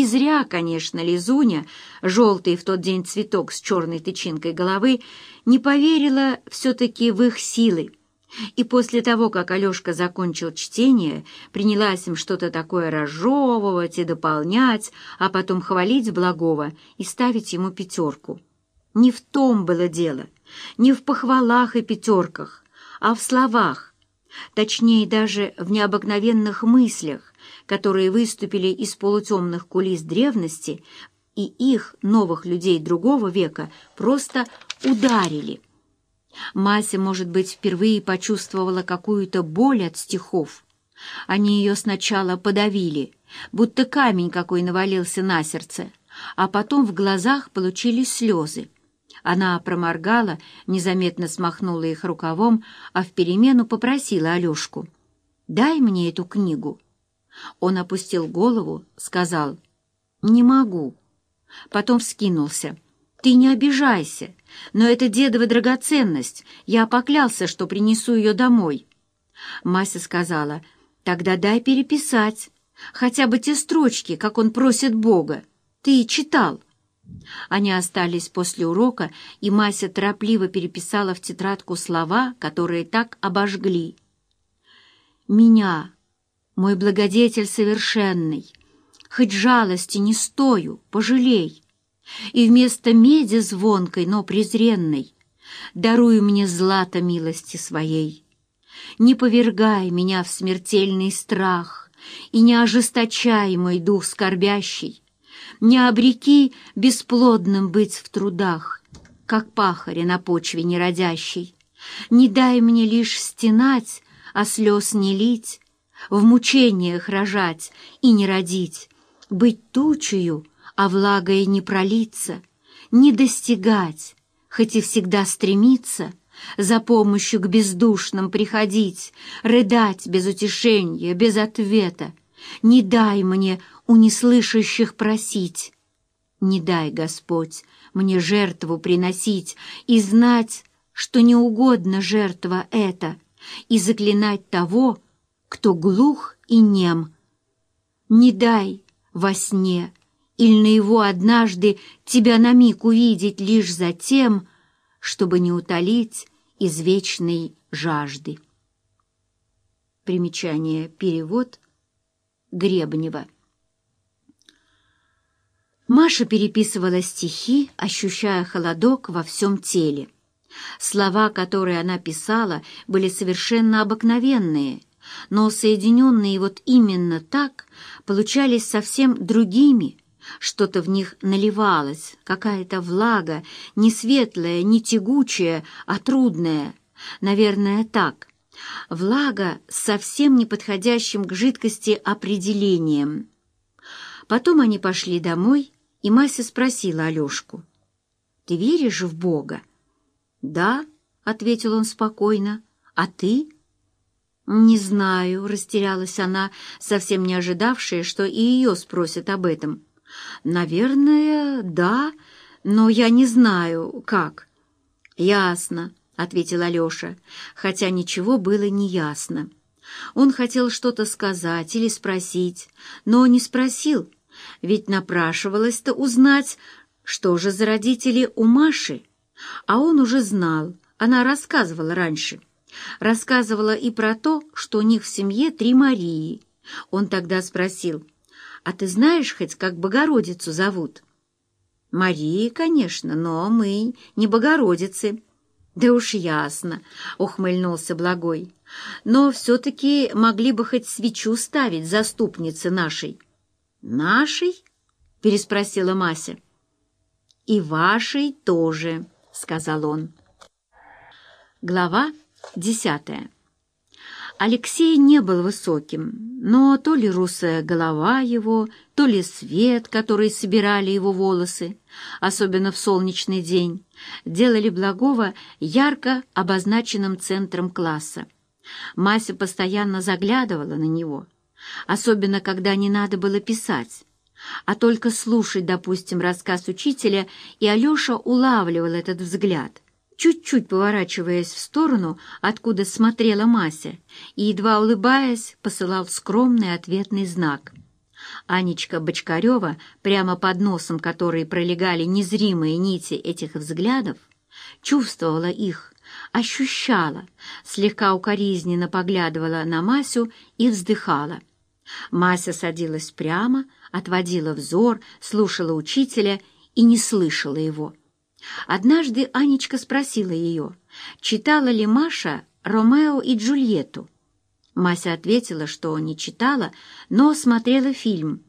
И зря, конечно, Лизуня, желтый в тот день цветок с черной тычинкой головы, не поверила все-таки в их силы. И после того, как Алешка закончил чтение, принялась им что-то такое разжевывать и дополнять, а потом хвалить благого и ставить ему пятерку. Не в том было дело, не в похвалах и пятерках, а в словах, точнее даже в необыкновенных мыслях, которые выступили из полутемных кулис древности и их, новых людей другого века, просто ударили. Мася, может быть, впервые почувствовала какую-то боль от стихов. Они ее сначала подавили, будто камень какой навалился на сердце, а потом в глазах получились слезы. Она проморгала, незаметно смахнула их рукавом, а в перемену попросила Алешку. «Дай мне эту книгу». Он опустил голову, сказал «Не могу». Потом вскинулся. «Ты не обижайся, но это дедова драгоценность. Я поклялся, что принесу ее домой». Мася сказала «Тогда дай переписать, хотя бы те строчки, как он просит Бога. Ты читал». Они остались после урока, и Мася торопливо переписала в тетрадку слова, которые так обожгли. «Меня, мой благодетель совершенный, хоть жалости не стою, пожалей, и вместо меди звонкой, но презренной, даруй мне злато милости своей. Не повергай меня в смертельный страх и не ожесточай мой дух скорбящий, не обреки бесплодным быть в трудах, как пахаря на почве неродящей. Не дай мне лишь стенать, а слез не лить, в мучениях рожать и не родить, быть тучею, а влагой не пролиться, не достигать, хоть и всегда стремиться, за помощью к бездушным приходить, рыдать без утешения, без ответа. Не дай мне у неслышащих просить. Не дай, Господь, мне жертву приносить и знать, что не угодно жертва эта, и заклинать того, кто глух и нем. Не дай во сне или на его однажды тебя на миг увидеть лишь за тем, чтобы не утолить извечной жажды. Примечание «Перевод» Гребнева Маша переписывала стихи, ощущая холодок во всем теле. Слова, которые она писала, были совершенно обыкновенные, но соединенные вот именно так, получались совсем другими. Что-то в них наливалось, какая-то влага, не светлая, не тягучая, а трудная. Наверное, так. Влага с совсем неподходящим к жидкости определением. Потом они пошли домой, и Мася спросила Алешку, «Ты веришь в Бога?» «Да», — ответил он спокойно, «а ты?» «Не знаю», — растерялась она, совсем не ожидавшая, что и ее спросят об этом. «Наверное, да, но я не знаю, как». «Ясно», — ответил Алеша, хотя ничего было не ясно. Он хотел что-то сказать или спросить, но не спросил, ведь напрашивалось-то узнать, что же за родители у Маши. А он уже знал, она рассказывала раньше. Рассказывала и про то, что у них в семье три Марии. Он тогда спросил, «А ты знаешь хоть, как Богородицу зовут?» «Марии, конечно, но мы не Богородицы». «Да уж ясно», — ухмыльнулся Благой. «Но все-таки могли бы хоть свечу ставить заступнице нашей». «Нашей?» — переспросила Мася. «И вашей тоже», — сказал он. Глава десятая. Алексей не был высоким, но то ли русая голова его, то ли свет, который собирали его волосы, особенно в солнечный день, делали Благова ярко обозначенным центром класса. Мася постоянно заглядывала на него — особенно когда не надо было писать, а только слушать, допустим, рассказ учителя, и Алеша улавливал этот взгляд, чуть-чуть поворачиваясь в сторону, откуда смотрела Мася, и, едва улыбаясь, посылал скромный ответный знак. Анечка Бочкарева, прямо под носом которой пролегали незримые нити этих взглядов, чувствовала их, ощущала, слегка укоризненно поглядывала на Масю и вздыхала. Мася садилась прямо, отводила взор, слушала учителя и не слышала его. Однажды Анечка спросила ее, читала ли Маша «Ромео и Джульетту». Мася ответила, что не читала, но смотрела фильм